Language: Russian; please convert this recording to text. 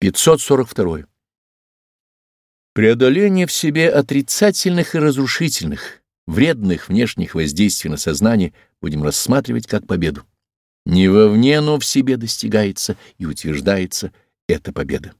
542. Преодоление в себе отрицательных и разрушительных, вредных внешних воздействий на сознание будем рассматривать как победу. Не вовне, но в себе достигается и утверждается эта победа.